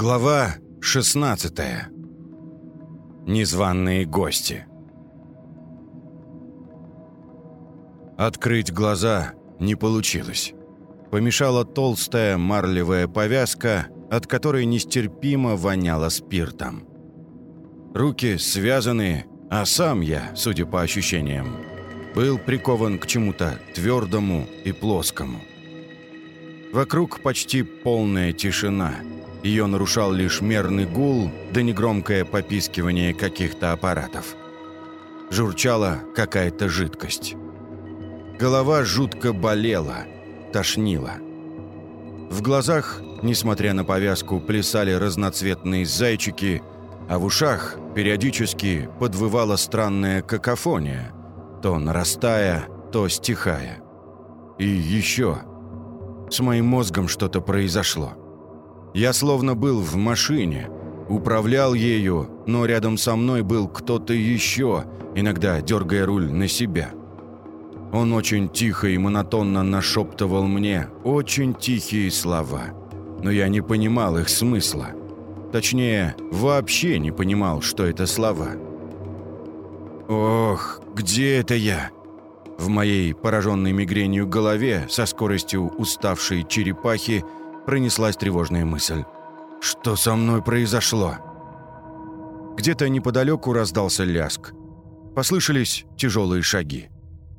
Глава 16. Незваные гости. Открыть глаза не получилось. Помешала толстая марлевая повязка, от которой нестерпимо воняло спиртом. Руки связаны, а сам я, судя по ощущениям, был прикован к чему-то твердому и плоскому. Вокруг почти полная тишина – ее нарушал лишь мерный гул, да негромкое попискивание каких-то аппаратов. Журчала какая-то жидкость. Голова жутко болела, тошнила. В глазах, несмотря на повязку, плясали разноцветные зайчики, а в ушах периодически подвывала странная какофония, то нарастая, то стихая. И еще. С моим мозгом что-то произошло. Я словно был в машине, управлял ею, но рядом со мной был кто-то еще, иногда дергая руль на себя. Он очень тихо и монотонно нашептывал мне очень тихие слова, но я не понимал их смысла. Точнее, вообще не понимал, что это слова. «Ох, где это я?» В моей пораженной мигренью голове со скоростью уставшей черепахи – пронеслась тревожная мысль. «Что со мной произошло?» Где-то неподалеку раздался ляск. Послышались тяжелые шаги.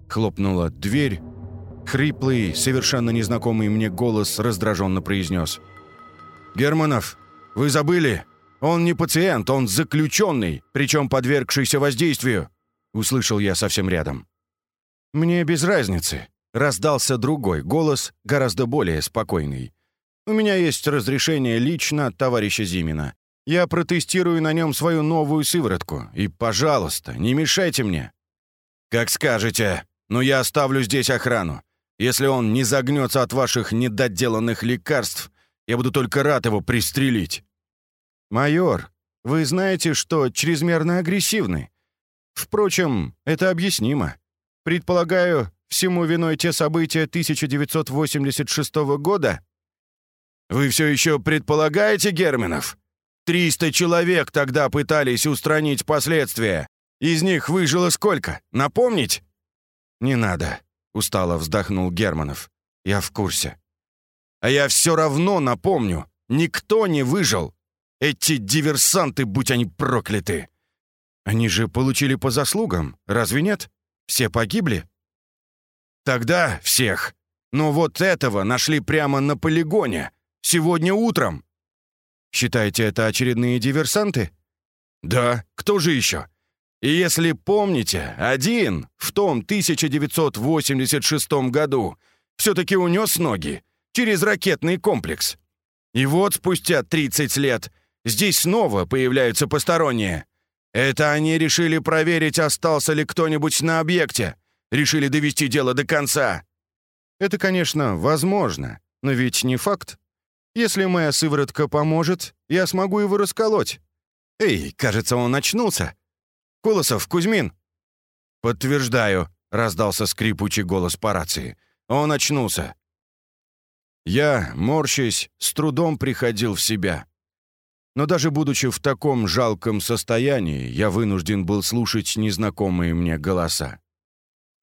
Хлопнула дверь. Хриплый, совершенно незнакомый мне голос раздраженно произнес. «Германов, вы забыли? Он не пациент, он заключенный, причем подвергшийся воздействию!» Услышал я совсем рядом. «Мне без разницы», — раздался другой голос, гораздо более спокойный. У меня есть разрешение лично от товарища Зимина. Я протестирую на нем свою новую сыворотку. И, пожалуйста, не мешайте мне». «Как скажете. Но я оставлю здесь охрану. Если он не загнется от ваших недоделанных лекарств, я буду только рад его пристрелить». «Майор, вы знаете, что чрезмерно агрессивны. Впрочем, это объяснимо. Предполагаю, всему виной те события 1986 года?» Вы все еще предполагаете, Германов? Триста человек тогда пытались устранить последствия. Из них выжило сколько? Напомнить?» «Не надо», — устало вздохнул Германов. «Я в курсе». «А я все равно напомню. Никто не выжил. Эти диверсанты, будь они прокляты!» «Они же получили по заслугам, разве нет? Все погибли?» «Тогда всех. Но вот этого нашли прямо на полигоне. Сегодня утром». «Считаете, это очередные диверсанты?» «Да, кто же еще?» И если помните, один в том 1986 году все-таки унес ноги через ракетный комплекс. И вот спустя 30 лет здесь снова появляются посторонние. Это они решили проверить, остался ли кто-нибудь на объекте. Решили довести дело до конца. Это, конечно, возможно, но ведь не факт. Если моя сыворотка поможет, я смогу его расколоть. Эй, кажется, он очнулся. Колосов, Кузьмин!» «Подтверждаю», — раздался скрипучий голос по рации. «Он очнулся». Я, морщась, с трудом приходил в себя. Но даже будучи в таком жалком состоянии, я вынужден был слушать незнакомые мне голоса.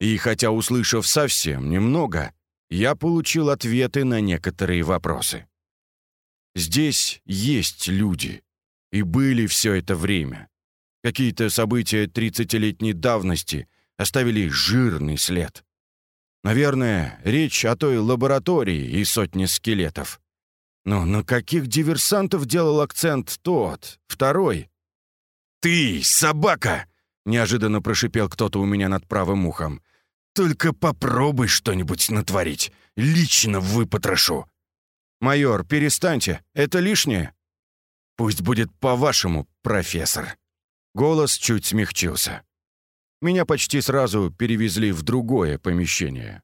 И хотя услышав совсем немного, я получил ответы на некоторые вопросы. Здесь есть люди. И были все это время. Какие-то события тридцатилетней давности оставили жирный след. Наверное, речь о той лаборатории и сотне скелетов. Но на каких диверсантов делал акцент тот, второй? «Ты, собака!» — неожиданно прошипел кто-то у меня над правым ухом. «Только попробуй что-нибудь натворить. Лично выпотрошу. «Майор, перестаньте, это лишнее». «Пусть будет по-вашему, профессор». Голос чуть смягчился. Меня почти сразу перевезли в другое помещение.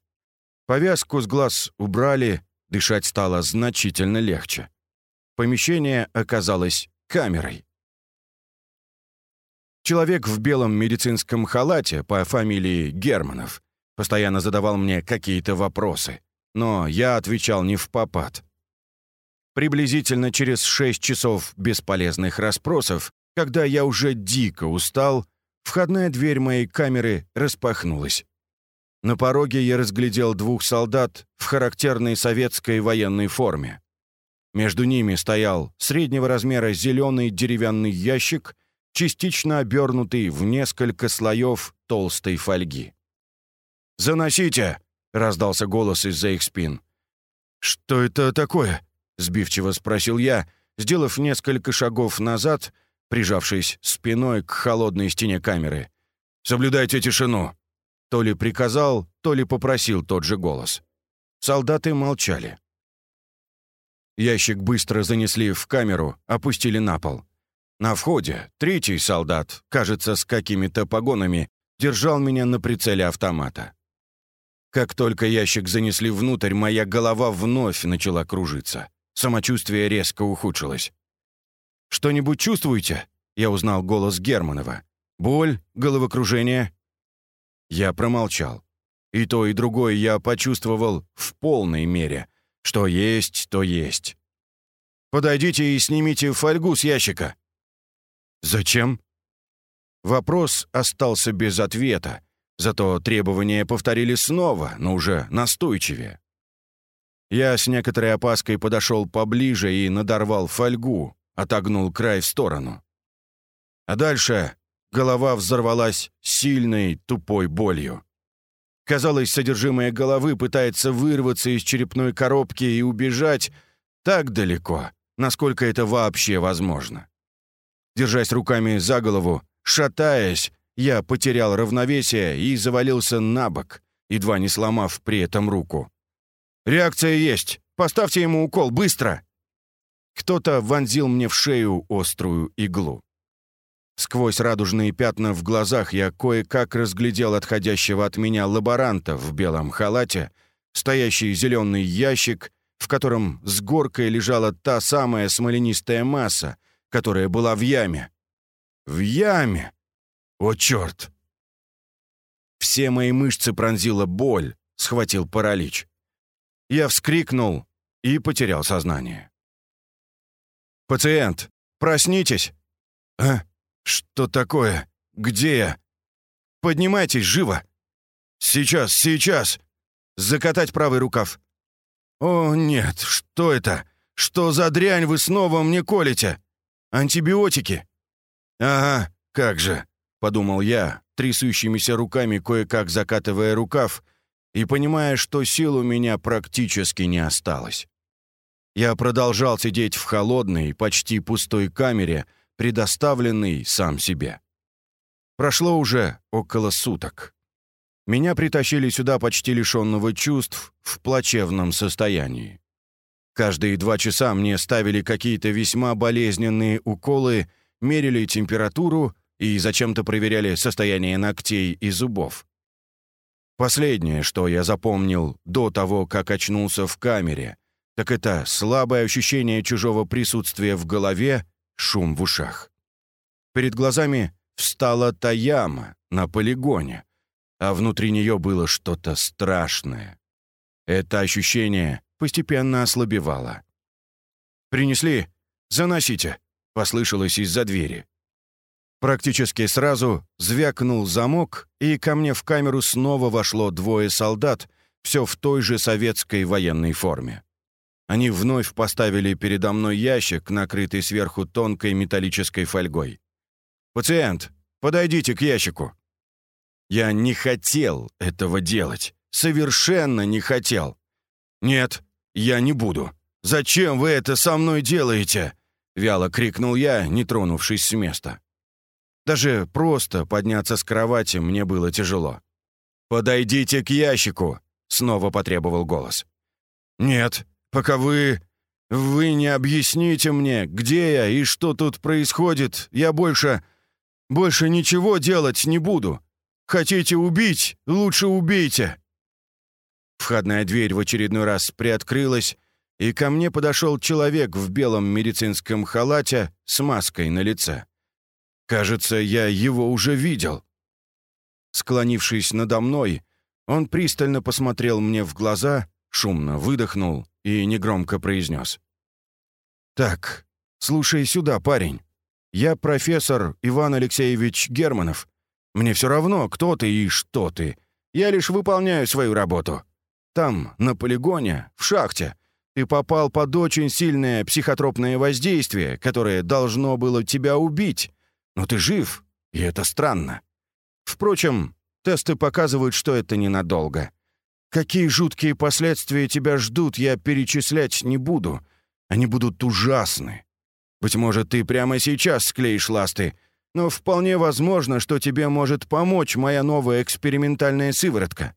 Повязку с глаз убрали, дышать стало значительно легче. Помещение оказалось камерой. Человек в белом медицинском халате по фамилии Германов постоянно задавал мне какие-то вопросы, но я отвечал не в попад. Приблизительно через шесть часов бесполезных расспросов, когда я уже дико устал, входная дверь моей камеры распахнулась. На пороге я разглядел двух солдат в характерной советской военной форме. Между ними стоял среднего размера зеленый деревянный ящик, частично обернутый в несколько слоев толстой фольги. «Заносите!» — раздался голос из-за их спин. «Что это такое?» — сбивчиво спросил я, сделав несколько шагов назад, прижавшись спиной к холодной стене камеры. «Соблюдайте тишину!» То ли приказал, то ли попросил тот же голос. Солдаты молчали. Ящик быстро занесли в камеру, опустили на пол. На входе третий солдат, кажется, с какими-то погонами, держал меня на прицеле автомата. Как только ящик занесли внутрь, моя голова вновь начала кружиться. Самочувствие резко ухудшилось. «Что-нибудь чувствуете?» Я узнал голос Германова. «Боль? Головокружение?» Я промолчал. И то, и другое я почувствовал в полной мере. Что есть, то есть. «Подойдите и снимите фольгу с ящика». «Зачем?» Вопрос остался без ответа, зато требования повторили снова, но уже настойчивее. Я с некоторой опаской подошел поближе и надорвал фольгу, отогнул край в сторону. А дальше голова взорвалась сильной тупой болью. Казалось, содержимое головы пытается вырваться из черепной коробки и убежать так далеко, насколько это вообще возможно. Держась руками за голову, шатаясь, я потерял равновесие и завалился на бок, едва не сломав при этом руку. «Реакция есть! Поставьте ему укол, быстро!» Кто-то вонзил мне в шею острую иглу. Сквозь радужные пятна в глазах я кое-как разглядел отходящего от меня лаборанта в белом халате, стоящий зеленый ящик, в котором с горкой лежала та самая смоленистая масса, которая была в яме. В яме! О, черт! Все мои мышцы пронзила боль, схватил паралич. Я вскрикнул и потерял сознание. «Пациент, проснитесь!» «А?» «Что такое? Где я?» «Поднимайтесь, живо!» «Сейчас, сейчас!» «Закатать правый рукав!» «О, нет, что это? Что за дрянь вы снова мне колите? Антибиотики?» «Ага, как же!» — подумал я, трясущимися руками кое-как закатывая рукав и понимая, что сил у меня практически не осталось. Я продолжал сидеть в холодной, почти пустой камере, предоставленный сам себе. Прошло уже около суток. Меня притащили сюда почти лишенного чувств, в плачевном состоянии. Каждые два часа мне ставили какие-то весьма болезненные уколы, мерили температуру и зачем-то проверяли состояние ногтей и зубов. Последнее, что я запомнил до того, как очнулся в камере, так это слабое ощущение чужого присутствия в голове шум в ушах. Перед глазами встала та яма на полигоне, а внутри нее было что-то страшное. Это ощущение постепенно ослабевало. «Принесли? Заносите!» — послышалось из-за двери. Практически сразу звякнул замок, и ко мне в камеру снова вошло двое солдат, все в той же советской военной форме. Они вновь поставили передо мной ящик, накрытый сверху тонкой металлической фольгой. «Пациент, подойдите к ящику». Я не хотел этого делать. Совершенно не хотел. «Нет, я не буду. Зачем вы это со мной делаете?» Вяло крикнул я, не тронувшись с места. Даже просто подняться с кровати мне было тяжело. «Подойдите к ящику!» — снова потребовал голос. «Нет, пока вы... Вы не объясните мне, где я и что тут происходит, я больше... Больше ничего делать не буду. Хотите убить? Лучше убейте!» Входная дверь в очередной раз приоткрылась, и ко мне подошел человек в белом медицинском халате с маской на лице. Кажется, я его уже видел. Склонившись надо мной, он пристально посмотрел мне в глаза, шумно выдохнул и негромко произнес. «Так, слушай сюда, парень. Я профессор Иван Алексеевич Германов. Мне все равно, кто ты и что ты. Я лишь выполняю свою работу. Там, на полигоне, в шахте, ты попал под очень сильное психотропное воздействие, которое должно было тебя убить. Но ты жив, и это странно. Впрочем, тесты показывают, что это ненадолго. Какие жуткие последствия тебя ждут, я перечислять не буду. Они будут ужасны. Быть может, ты прямо сейчас склеишь ласты, но вполне возможно, что тебе может помочь моя новая экспериментальная сыворотка.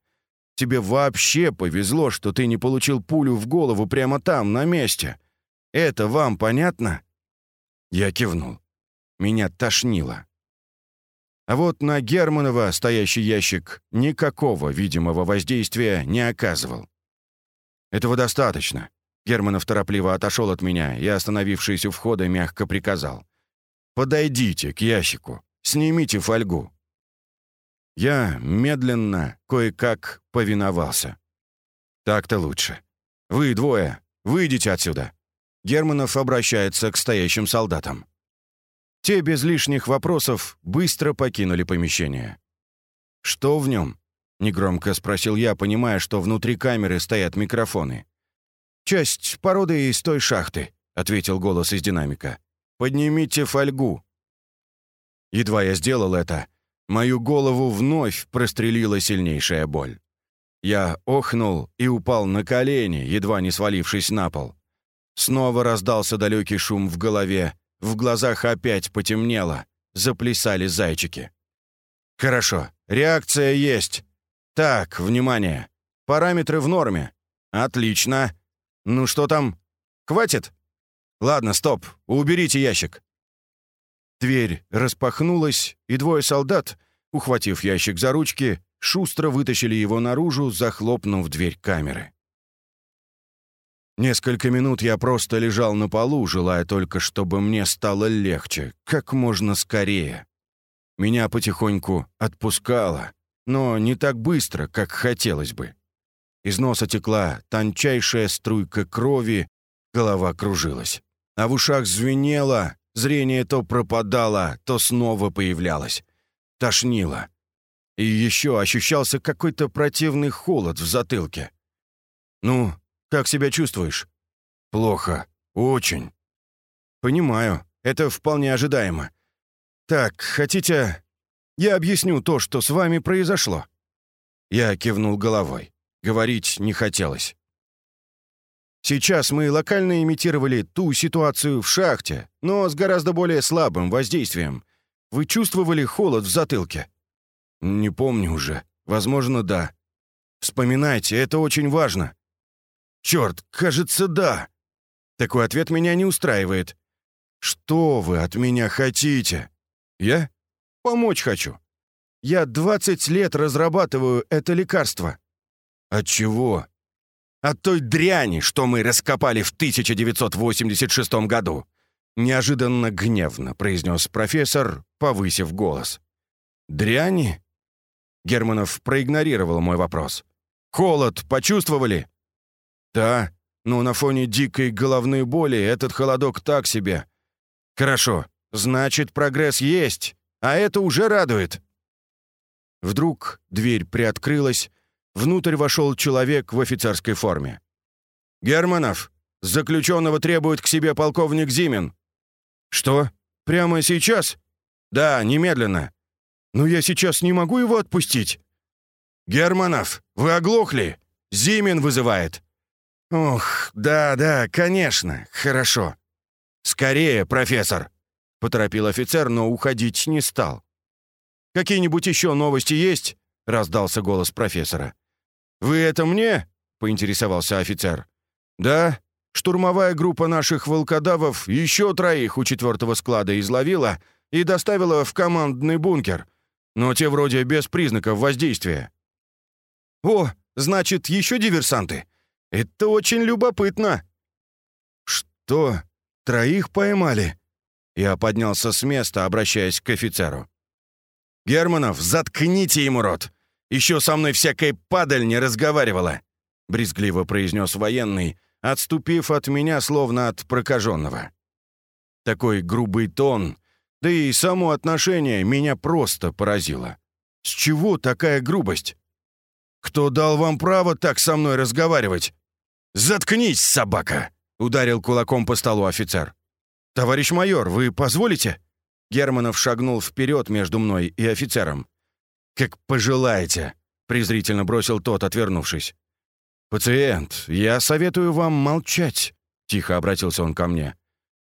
Тебе вообще повезло, что ты не получил пулю в голову прямо там, на месте. Это вам понятно?» Я кивнул. Меня тошнило. А вот на Германова стоящий ящик никакого видимого воздействия не оказывал. «Этого достаточно». Германов торопливо отошел от меня и, остановившись у входа, мягко приказал. «Подойдите к ящику, снимите фольгу, я медленно, кое-как повиновался. «Так-то лучше. Вы двое, выйдите отсюда». Германов обращается к стоящим солдатам. Те без лишних вопросов быстро покинули помещение. «Что в нем?» — негромко спросил я, понимая, что внутри камеры стоят микрофоны. «Часть породы из той шахты», — ответил голос из динамика. «Поднимите фольгу». Едва я сделал это, Мою голову вновь прострелила сильнейшая боль. Я охнул и упал на колени, едва не свалившись на пол. Снова раздался далекий шум в голове, в глазах опять потемнело, заплясали зайчики. «Хорошо, реакция есть. Так, внимание. Параметры в норме. Отлично. Ну что там? Хватит? Ладно, стоп, уберите ящик. Дверь распахнулась, и двое солдат, ухватив ящик за ручки, шустро вытащили его наружу, захлопнув дверь камеры. Несколько минут я просто лежал на полу, желая только, чтобы мне стало легче, как можно скорее. Меня потихоньку отпускало, но не так быстро, как хотелось бы. Из носа текла тончайшая струйка крови, голова кружилась. А в ушах звенело, Зрение то пропадало, то снова появлялось. Тошнило. И еще ощущался какой-то противный холод в затылке. «Ну, как себя чувствуешь?» «Плохо. Очень». «Понимаю. Это вполне ожидаемо. Так, хотите... Я объясню то, что с вами произошло?» Я кивнул головой. Говорить не хотелось. Сейчас мы локально имитировали ту ситуацию в шахте, но с гораздо более слабым воздействием. Вы чувствовали холод в затылке? Не помню уже. Возможно, да. Вспоминайте, это очень важно. Черт, кажется, да. Такой ответ меня не устраивает. Что вы от меня хотите? Я? Помочь хочу. Я 20 лет разрабатываю это лекарство. От чего? От той дряни, что мы раскопали в 1986 году!» Неожиданно гневно произнес профессор, повысив голос. «Дряни?» Германов проигнорировал мой вопрос. «Холод почувствовали?» «Да, но на фоне дикой головной боли этот холодок так себе». «Хорошо, значит, прогресс есть, а это уже радует». Вдруг дверь приоткрылась, Внутрь вошел человек в офицерской форме. «Германов, заключенного требует к себе полковник Зимин». «Что? Прямо сейчас?» «Да, немедленно». «Но я сейчас не могу его отпустить». «Германов, вы оглохли? Зимин вызывает». «Ох, да-да, конечно, хорошо». «Скорее, профессор», — поторопил офицер, но уходить не стал. «Какие-нибудь еще новости есть?» — раздался голос профессора. «Вы это мне?» — поинтересовался офицер. «Да, штурмовая группа наших волкодавов еще троих у четвертого склада изловила и доставила в командный бункер, но те вроде без признаков воздействия». «О, значит, еще диверсанты? Это очень любопытно». «Что? Троих поймали?» Я поднялся с места, обращаясь к офицеру. «Германов, заткните ему рот! Еще со мной всякая падаль не разговаривала!» — брезгливо произнес военный, отступив от меня словно от прокаженного. Такой грубый тон, да и само отношение меня просто поразило. С чего такая грубость? «Кто дал вам право так со мной разговаривать?» «Заткнись, собака!» — ударил кулаком по столу офицер. «Товарищ майор, вы позволите?» Германов шагнул вперед между мной и офицером. «Как пожелаете», — презрительно бросил тот, отвернувшись. «Пациент, я советую вам молчать», — тихо обратился он ко мне.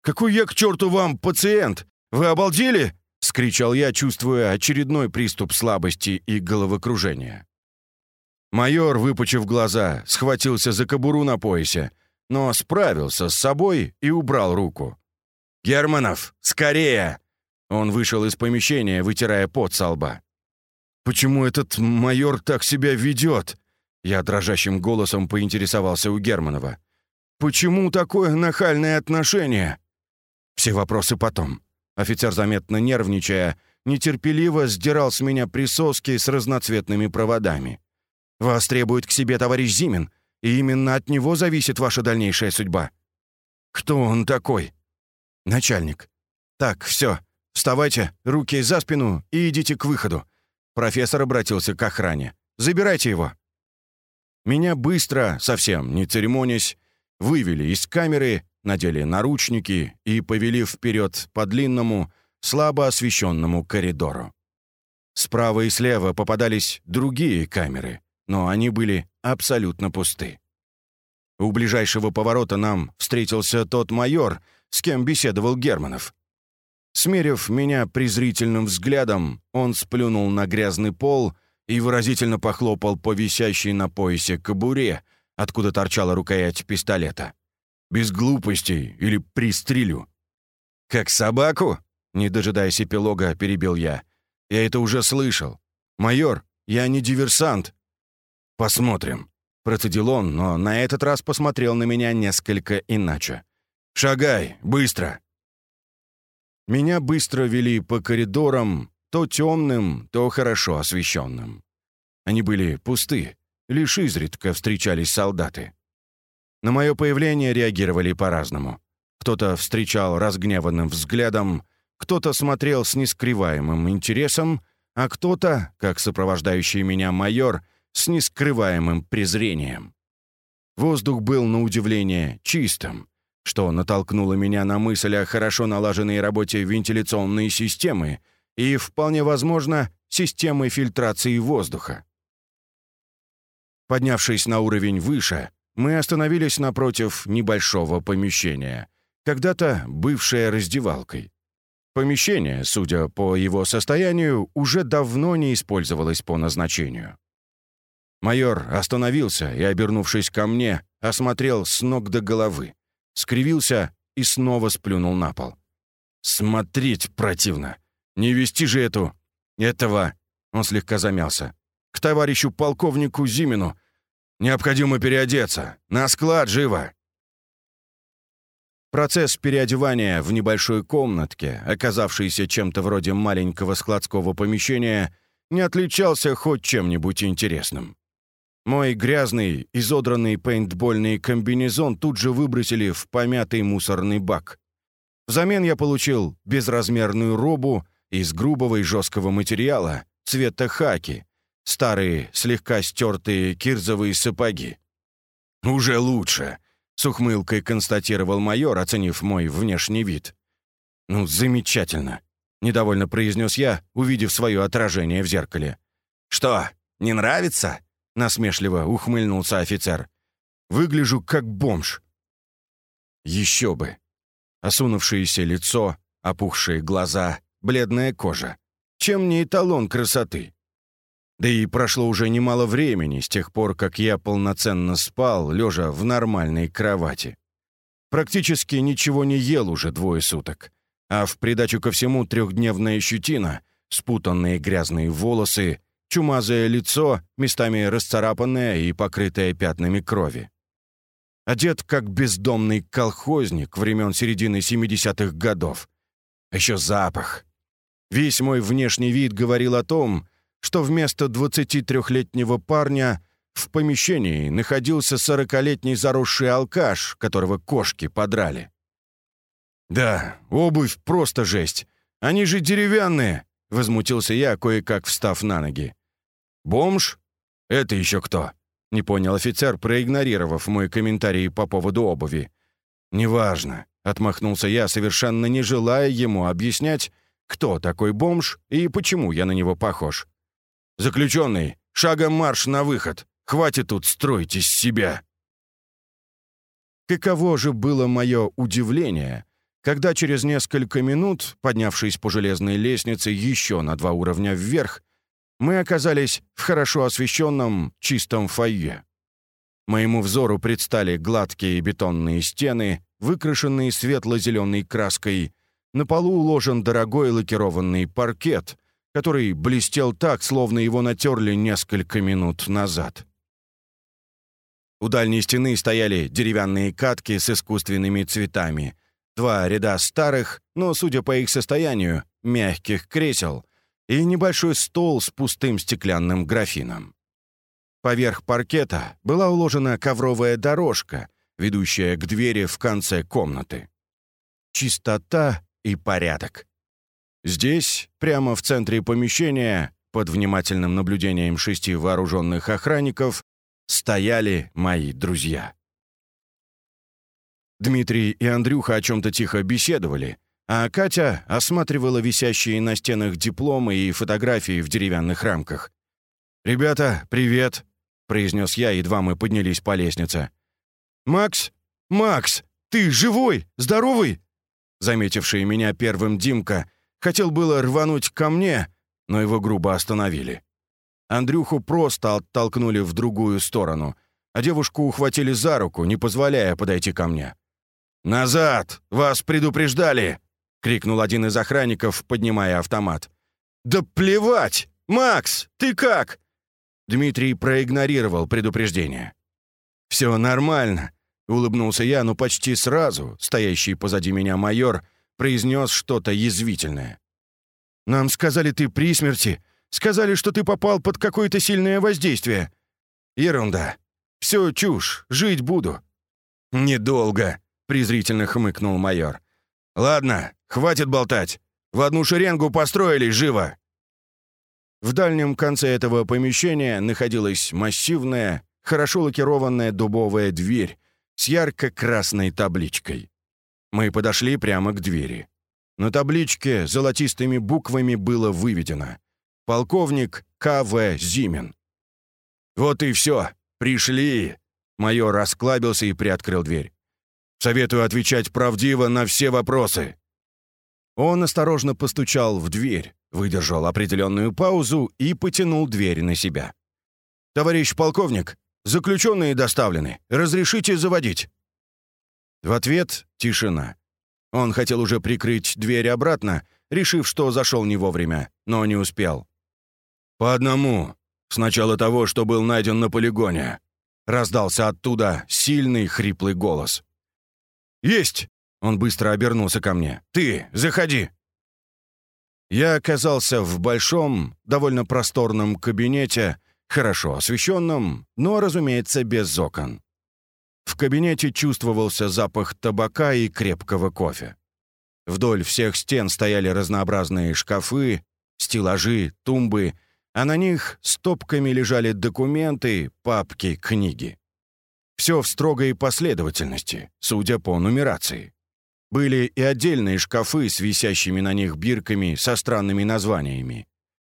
«Какой я к черту вам пациент? Вы обалдели?» — скричал я, чувствуя очередной приступ слабости и головокружения. Майор, выпучив глаза, схватился за кобуру на поясе, но справился с собой и убрал руку. «Германов, скорее!» Он вышел из помещения, вытирая пот со лба. «Почему этот майор так себя ведет?» Я дрожащим голосом поинтересовался у Германова. «Почему такое нахальное отношение?» «Все вопросы потом». Офицер, заметно нервничая, нетерпеливо сдирал с меня присоски с разноцветными проводами. «Вас требует к себе товарищ Зимин, и именно от него зависит ваша дальнейшая судьба». «Кто он такой?» «Начальник». «Так, все. Вставайте, руки за спину и идите к выходу». Профессор обратился к охране. «Забирайте его». Меня быстро, совсем не церемонясь, вывели из камеры, надели наручники и повели вперед по длинному, слабо освещенному коридору. Справа и слева попадались другие камеры, но они были абсолютно пусты. У ближайшего поворота нам встретился тот майор, с кем беседовал Германов. Смерив меня презрительным взглядом, он сплюнул на грязный пол и выразительно похлопал по висящей на поясе кобуре, откуда торчала рукоять пистолета. «Без глупостей или пристрелю». «Как собаку?» — не дожидаясь эпилога, перебил я. «Я это уже слышал. Майор, я не диверсант». «Посмотрим», — процедил он, но на этот раз посмотрел на меня несколько иначе. «Шагай, быстро!» Меня быстро вели по коридорам, то темным, то хорошо освещенным. Они были пусты, лишь изредка встречались солдаты. На мое появление реагировали по-разному. Кто-то встречал разгневанным взглядом, кто-то смотрел с нескрываемым интересом, а кто-то, как сопровождающий меня майор, с нескрываемым презрением. Воздух был, на удивление, чистым, что натолкнуло меня на мысль о хорошо налаженной работе вентиляционной системы и, вполне возможно, системы фильтрации воздуха. Поднявшись на уровень выше, мы остановились напротив небольшого помещения, когда-то бывшее раздевалкой. Помещение, судя по его состоянию, уже давно не использовалось по назначению. Майор остановился и, обернувшись ко мне, осмотрел с ног до головы скривился и снова сплюнул на пол. «Смотреть противно! Не вести же эту... этого...» Он слегка замялся. «К товарищу полковнику Зимину. Необходимо переодеться. На склад, живо!» Процесс переодевания в небольшой комнатке, оказавшейся чем-то вроде маленького складского помещения, не отличался хоть чем-нибудь интересным. Мой грязный, изодранный пейнтбольный комбинезон тут же выбросили в помятый мусорный бак. Взамен я получил безразмерную робу из грубого и жесткого материала цвета хаки, старые, слегка стертые кирзовые сапоги. «Уже лучше», — с ухмылкой констатировал майор, оценив мой внешний вид. «Ну, замечательно», — недовольно произнес я, увидев свое отражение в зеркале. «Что, не нравится?» — насмешливо ухмыльнулся офицер. «Выгляжу как бомж». «Еще бы!» Осунувшееся лицо, опухшие глаза, бледная кожа. Чем не эталон красоты? Да и прошло уже немало времени с тех пор, как я полноценно спал, лежа в нормальной кровати. Практически ничего не ел уже двое суток. А в придачу ко всему трехдневная щетина, спутанные грязные волосы, чумазое лицо, местами расцарапанное и покрытое пятнами крови. Одет как бездомный колхозник времен середины 70-х годов. Еще запах. Весь мой внешний вид говорил о том, что вместо 23-летнего парня в помещении находился сорокалетний заросший алкаш, которого кошки подрали. «Да, обувь просто жесть. Они же деревянные!» — возмутился я, кое-как встав на ноги. «Бомж? Это еще кто?» — не понял офицер, проигнорировав мой комментарий по поводу обуви. «Неважно», — отмахнулся я, совершенно не желая ему объяснять, кто такой бомж и почему я на него похож. «Заключенный, шагом марш на выход. Хватит тут строить из себя». Каково же было мое удивление, когда через несколько минут, поднявшись по железной лестнице еще на два уровня вверх, мы оказались в хорошо освещенном чистом фойе. Моему взору предстали гладкие бетонные стены, выкрашенные светло-зеленой краской. На полу уложен дорогой лакированный паркет, который блестел так, словно его натерли несколько минут назад. У дальней стены стояли деревянные катки с искусственными цветами, два ряда старых, но, судя по их состоянию, мягких кресел и небольшой стол с пустым стеклянным графином. Поверх паркета была уложена ковровая дорожка, ведущая к двери в конце комнаты. Чистота и порядок. Здесь, прямо в центре помещения, под внимательным наблюдением шести вооруженных охранников, стояли мои друзья. Дмитрий и Андрюха о чем-то тихо беседовали, а Катя осматривала висящие на стенах дипломы и фотографии в деревянных рамках. «Ребята, привет!» — произнес я, едва мы поднялись по лестнице. «Макс! Макс! Ты живой? Здоровый?» Заметивший меня первым Димка хотел было рвануть ко мне, но его грубо остановили. Андрюху просто оттолкнули в другую сторону, а девушку ухватили за руку, не позволяя подойти ко мне. «Назад! Вас предупреждали!» — крикнул один из охранников, поднимая автомат. «Да плевать! Макс, ты как?» Дмитрий проигнорировал предупреждение. «Все нормально», — улыбнулся я, но почти сразу стоящий позади меня майор произнес что-то язвительное. «Нам сказали, ты при смерти. Сказали, что ты попал под какое-то сильное воздействие». «Ерунда. Все чушь. Жить буду». «Недолго», презрительно хмыкнул майор. «Ладно, хватит болтать. В одну шеренгу построились, живо!» В дальнем конце этого помещения находилась массивная, хорошо лакированная дубовая дверь с ярко-красной табличкой. Мы подошли прямо к двери. На табличке золотистыми буквами было выведено «Полковник К.В. Зимин». «Вот и все, пришли!» Майор расклабился и приоткрыл дверь. Советую отвечать правдиво на все вопросы». Он осторожно постучал в дверь, выдержал определенную паузу и потянул дверь на себя. «Товарищ полковник, заключенные доставлены. Разрешите заводить?» В ответ — тишина. Он хотел уже прикрыть дверь обратно, решив, что зашел не вовремя, но не успел. «По одному. Сначала того, что был найден на полигоне», — раздался оттуда сильный хриплый голос. «Есть!» — он быстро обернулся ко мне. «Ты, заходи!» Я оказался в большом, довольно просторном кабинете, хорошо освещенном, но, разумеется, без окон. В кабинете чувствовался запах табака и крепкого кофе. Вдоль всех стен стояли разнообразные шкафы, стеллажи, тумбы, а на них стопками лежали документы, папки, книги. Все в строгой последовательности, судя по нумерации. Были и отдельные шкафы с висящими на них бирками со странными названиями.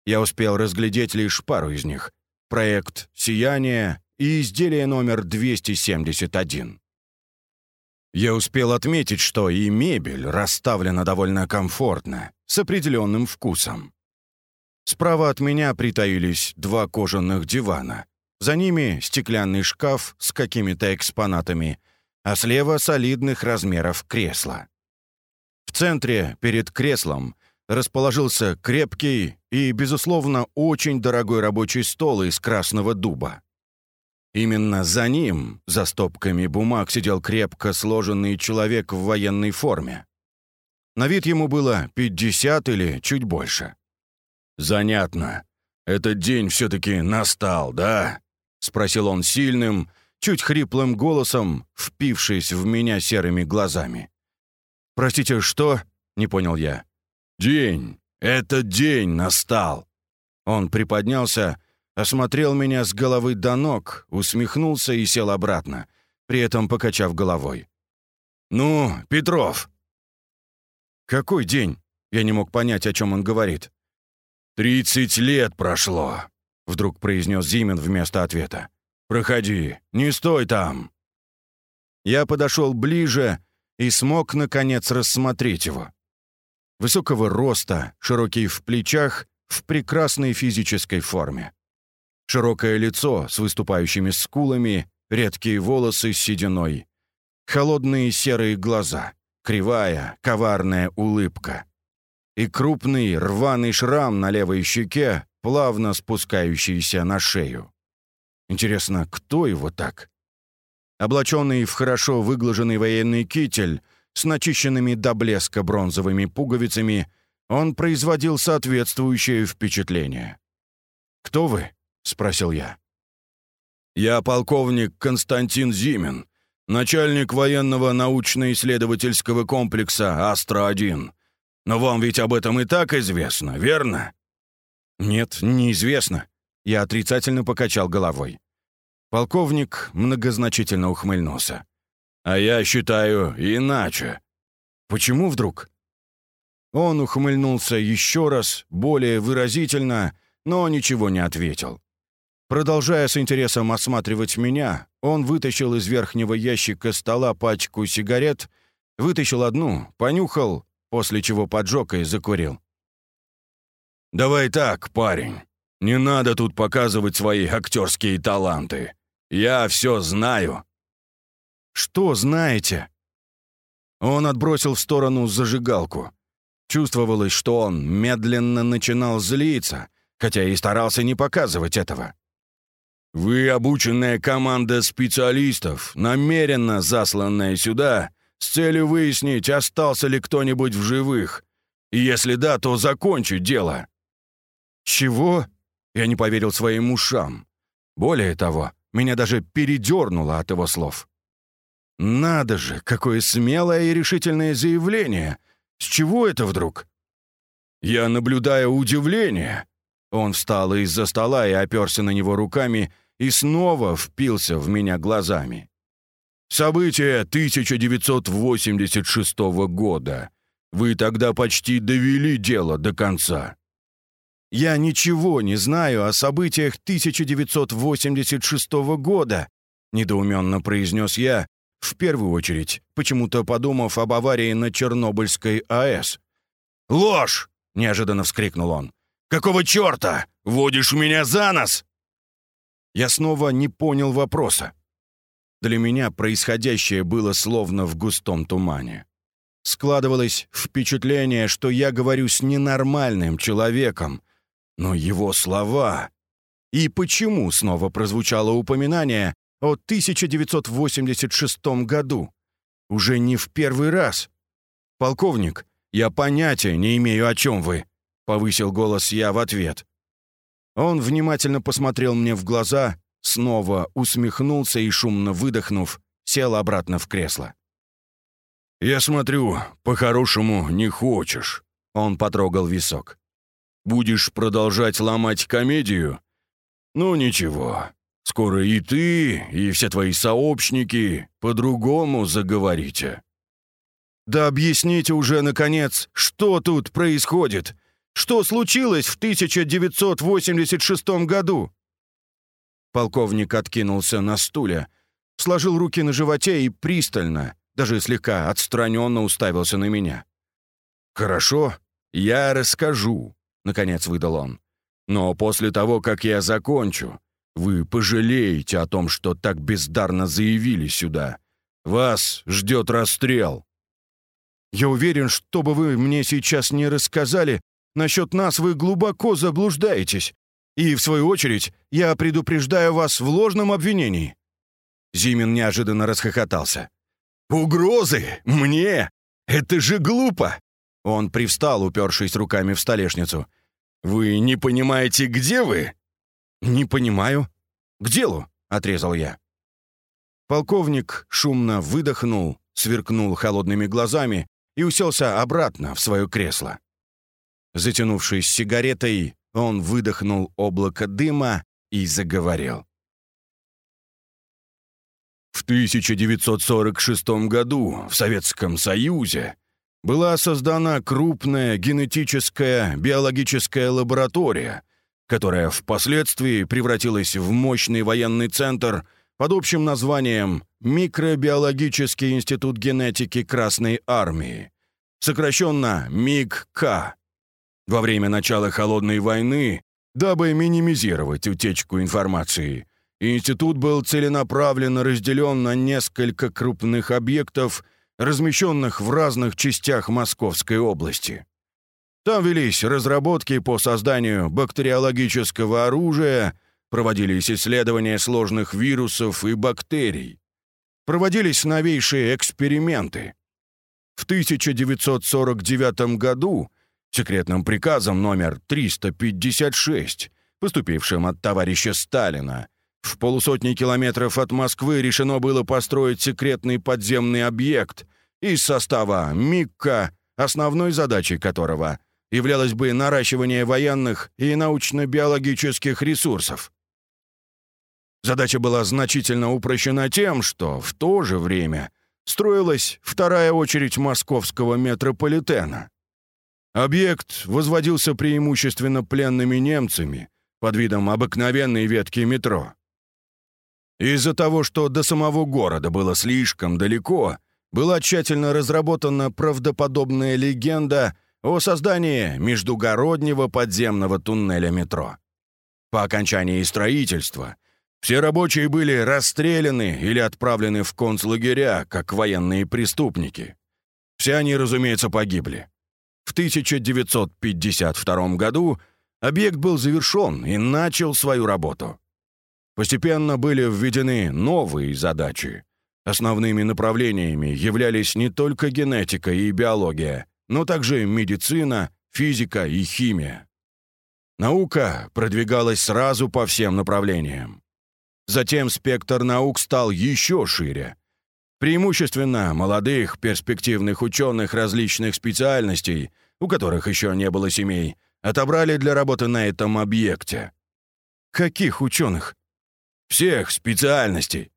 Я успел разглядеть лишь пару из них. Проект «Сияние» и изделие номер 271. Я успел отметить, что и мебель расставлена довольно комфортно, с определенным вкусом. Справа от меня притаились два кожаных дивана, за ними стеклянный шкаф с какими-то экспонатами, а слева солидных размеров кресло. В центре, перед креслом, расположился крепкий и, безусловно, очень дорогой рабочий стол из красного дуба. Именно за ним, за стопками бумаг, сидел крепко сложенный человек в военной форме. На вид ему было 50 или чуть больше. «Занятно. Этот день все-таки настал, да?» спросил он сильным, чуть хриплым голосом, впившись в меня серыми глазами. «Простите, что?» — не понял я. «День! Этот день настал!» Он приподнялся, осмотрел меня с головы до ног, усмехнулся и сел обратно, при этом покачав головой. «Ну, Петров!» «Какой день?» Я не мог понять, о чем он говорит. «Тридцать лет прошло», — вдруг произнес Зимин вместо ответа. «Проходи, не стой там». Я подошел ближе и смог, наконец, рассмотреть его. Высокого роста, широкий в плечах, в прекрасной физической форме. Широкое лицо с выступающими скулами, редкие волосы с сединой. Холодные серые глаза, кривая, коварная улыбка и крупный рваный шрам на левой щеке, плавно спускающийся на шею. Интересно, кто его так? Облаченный в хорошо выглаженный военный китель с начищенными до блеска бронзовыми пуговицами, он производил соответствующее впечатление. «Кто вы?» — спросил я. «Я полковник Константин Зимин, начальник военного научно-исследовательского комплекса «Астра-1», но вам ведь об этом и так известно, верно?» «Нет, неизвестно». Я отрицательно покачал головой. Полковник многозначительно ухмыльнулся. «А я считаю иначе». «Почему вдруг?» Он ухмыльнулся еще раз, более выразительно, но ничего не ответил. Продолжая с интересом осматривать меня, он вытащил из верхнего ящика стола пачку сигарет, вытащил одну, понюхал после чего поджег и закурил. «Давай так, парень. Не надо тут показывать свои актерские таланты. Я все знаю». «Что знаете?» Он отбросил в сторону зажигалку. Чувствовалось, что он медленно начинал злиться, хотя и старался не показывать этого. «Вы обученная команда специалистов, намеренно засланная сюда, с целью выяснить, остался ли кто-нибудь в живых. И если да, то закончить дело». «Чего?» Я не поверил своим ушам. Более того, меня даже передернуло от его слов. «Надо же, какое смелое и решительное заявление! С чего это вдруг?» «Я наблюдаю удивление». Он встал из-за стола и оперся на него руками и снова впился в меня глазами. События 1986 года. Вы тогда почти довели дело до конца. Я ничего не знаю о событиях 1986 года, недоуменно произнес я, в первую очередь, почему-то подумав об аварии на Чернобыльской АЭС. «Ложь!» — неожиданно вскрикнул он. «Какого черта? Водишь меня за нос?» Я снова не понял вопроса. Для меня происходящее было словно в густом тумане. Складывалось впечатление, что я говорю с ненормальным человеком, но его слова... И почему снова прозвучало упоминание о 1986 году? Уже не в первый раз. «Полковник, я понятия не имею, о чем вы», — повысил голос я в ответ. Он внимательно посмотрел мне в глаза снова усмехнулся и, шумно выдохнув, сел обратно в кресло. «Я смотрю, по-хорошему не хочешь», — он потрогал висок. «Будешь продолжать ломать комедию? Ну ничего, скоро и ты, и все твои сообщники по-другому заговорите». «Да объясните уже, наконец, что тут происходит? Что случилось в 1986 году?» Полковник откинулся на стуле, сложил руки на животе и пристально, даже слегка отстраненно уставился на меня. «Хорошо, я расскажу», — наконец выдал он. «Но после того, как я закончу, вы пожалеете о том, что так бездарно заявили сюда. Вас ждет расстрел». «Я уверен, что бы вы мне сейчас не рассказали, насчет нас вы глубоко заблуждаетесь. И, в свою очередь, я предупреждаю вас в ложном обвинении». Зимин неожиданно расхохотался. «Угрозы? Мне? Это же глупо!» Он привстал, упершись руками в столешницу. «Вы не понимаете, где вы?» «Не понимаю. К делу. — отрезал я. Полковник шумно выдохнул, сверкнул холодными глазами и уселся обратно в свое кресло. Затянувшись сигаретой, он выдохнул облако дыма и заговорил. В 1946 году в Советском Союзе была создана крупная генетическая биологическая лаборатория, которая впоследствии превратилась в мощный военный центр под общим названием Микробиологический институт генетики Красной Армии, сокращенно МИГК. Во время начала Холодной войны, дабы минимизировать утечку информации, институт был целенаправленно разделен на несколько крупных объектов, размещенных в разных частях Московской области. Там велись разработки по созданию бактериологического оружия, проводились исследования сложных вирусов и бактерий, проводились новейшие эксперименты. В 1949 году секретным приказом номер 356, поступившим от товарища Сталина, в полусотни километров от Москвы решено было построить секретный подземный объект из состава МИККа, основной задачей которого являлось бы наращивание военных и научно-биологических ресурсов. Задача была значительно упрощена тем, что в то же время строилась вторая очередь московского метрополитена. Объект возводился преимущественно пленными немцами под видом обыкновенной ветки метро. Из-за того, что до самого города было слишком далеко, была тщательно разработана правдоподобная легенда о создании междугороднего подземного туннеля метро. По окончании строительства все рабочие были расстреляны или отправлены в концлагеря, как военные преступники. Все они, разумеется, погибли. В 1952 году объект был завершен и начал свою работу. Постепенно были введены новые задачи. Основными направлениями являлись не только генетика и биология, но также медицина, физика и химия. Наука продвигалась сразу по всем направлениям. Затем спектр наук стал еще шире. Преимущественно молодых, перспективных ученых различных специальностей, у которых еще не было семей, отобрали для работы на этом объекте. Каких ученых? Всех специальностей.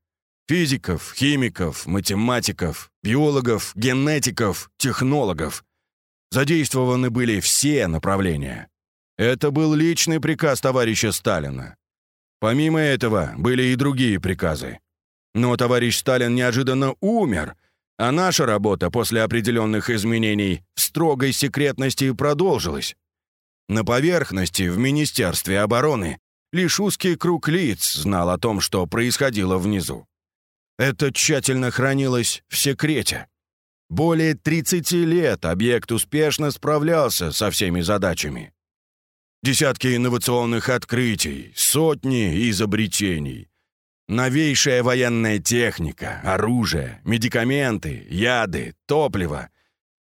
Физиков, химиков, математиков, биологов, генетиков, технологов. Задействованы были все направления. Это был личный приказ товарища Сталина. Помимо этого, были и другие приказы. Но товарищ Сталин неожиданно умер, а наша работа после определенных изменений в строгой секретности продолжилась. На поверхности в Министерстве обороны Лишь узкий круг лиц знал о том, что происходило внизу. Это тщательно хранилось в секрете. Более 30 лет объект успешно справлялся со всеми задачами. Десятки инновационных открытий, сотни изобретений. Новейшая военная техника, оружие, медикаменты, яды, топливо.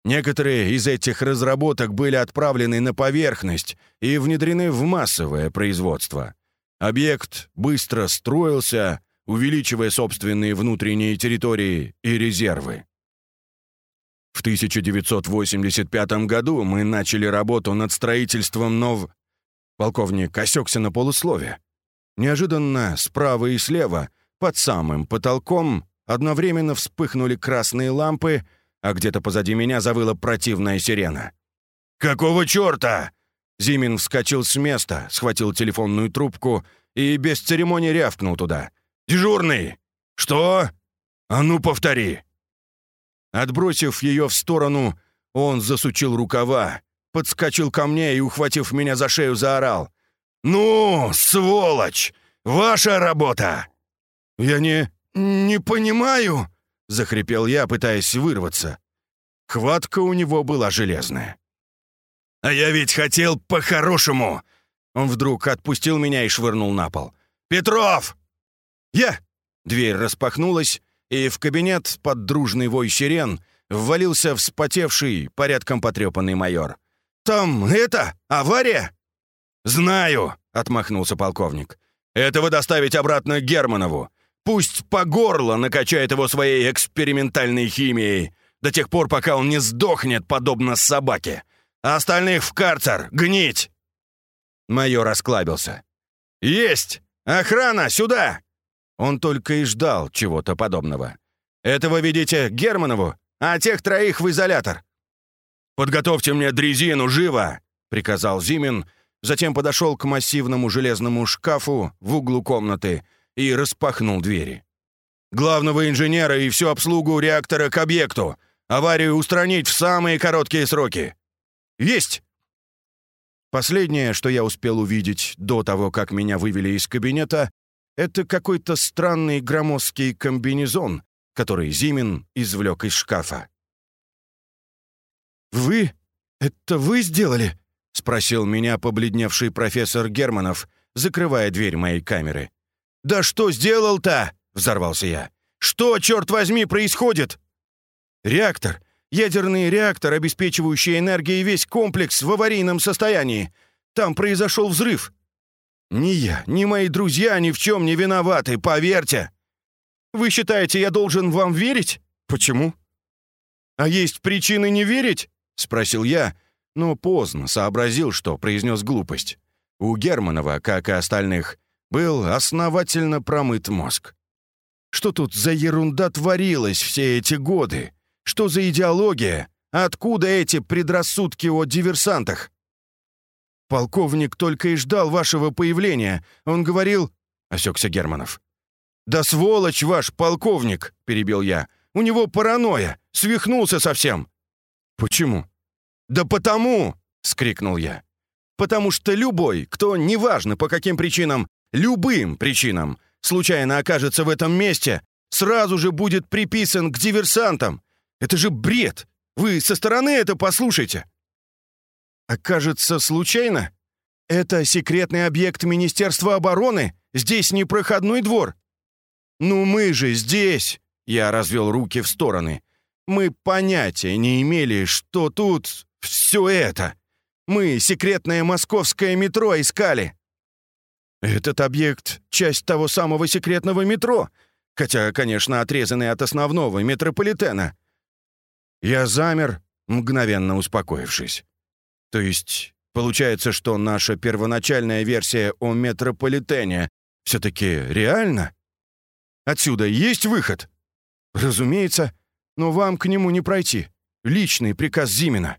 Некоторые из этих разработок были отправлены на поверхность и внедрены в массовое производство. Объект быстро строился, увеличивая собственные внутренние территории и резервы. В 1985 году мы начали работу над строительством нов... Полковник осекся на полуслове. Неожиданно справа и слева, под самым потолком, одновременно вспыхнули красные лампы, а где-то позади меня завыла противная сирена. «Какого черта?» Зимин вскочил с места, схватил телефонную трубку и без церемонии рявкнул туда. «Дежурный! Что? А ну, повтори!» Отбросив ее в сторону, он засучил рукава, подскочил ко мне и, ухватив меня за шею, заорал. «Ну, сволочь! Ваша работа!» «Я не... не понимаю!» — захрипел я, пытаясь вырваться. Хватка у него была железная. «А я ведь хотел по-хорошему!» Он вдруг отпустил меня и швырнул на пол. «Петров!» «Я!» Дверь распахнулась, и в кабинет под дружный вой сирен ввалился вспотевший, порядком потрепанный майор. «Там это? Авария?» «Знаю!» — отмахнулся полковник. Этого доставить обратно Германову. Пусть по горло накачает его своей экспериментальной химией, до тех пор, пока он не сдохнет, подобно собаке. А остальных в карцер, гнить!» Майор осклабился. «Есть! Охрана, сюда!» Он только и ждал чего-то подобного. «Этого видите Германову, а тех троих в изолятор». «Подготовьте мне дрезину, живо!» — приказал Зимин, затем подошел к массивному железному шкафу в углу комнаты и распахнул двери. «Главного инженера и всю обслугу реактора к объекту! Аварию устранить в самые короткие сроки!» «Есть!» Последнее, что я успел увидеть до того, как меня вывели из кабинета, это какой-то странный громоздкий комбинезон, который Зимин извлек из шкафа. «Вы? Это вы сделали?» — спросил меня побледневший профессор Германов, закрывая дверь моей камеры. «Да что сделал-то?» — взорвался я. «Что, черт возьми, происходит?» «Реактор. Ядерный реактор, обеспечивающий энергией весь комплекс в аварийном состоянии. Там произошел взрыв. Ни я, ни мои друзья ни в чем не виноваты, поверьте. Вы считаете, я должен вам верить? Почему? А есть причины не верить? Спросил я, но поздно сообразил, что произнес глупость. У Германова, как и остальных, был основательно промыт мозг. Что тут за ерунда творилась все эти годы? Что за идеология? Откуда эти предрассудки о диверсантах? Полковник только и ждал вашего появления. Он говорил...» — осекся Германов. «Да сволочь ваш полковник!» — перебил я. «У него паранойя! Свихнулся совсем!» «Почему?» «Да потому!» — скрикнул я. «Потому что любой, кто, неважно по каким причинам, любым причинам, случайно окажется в этом месте, сразу же будет приписан к диверсантам, это же бред! Вы со стороны это послушайте!» «Окажется, случайно? Это секретный объект Министерства обороны? Здесь не проходной двор?» «Ну мы же здесь!» — я развел руки в стороны. «Мы понятия не имели, что тут все это. Мы секретное московское метро искали». «Этот объект — часть того самого секретного метро, хотя, конечно, отрезанный от основного метрополитена. Я замер, мгновенно успокоившись. То есть, получается, что наша первоначальная версия о метрополитене все-таки реальна? Отсюда есть выход? Разумеется, но вам к нему не пройти. Личный приказ Зимина.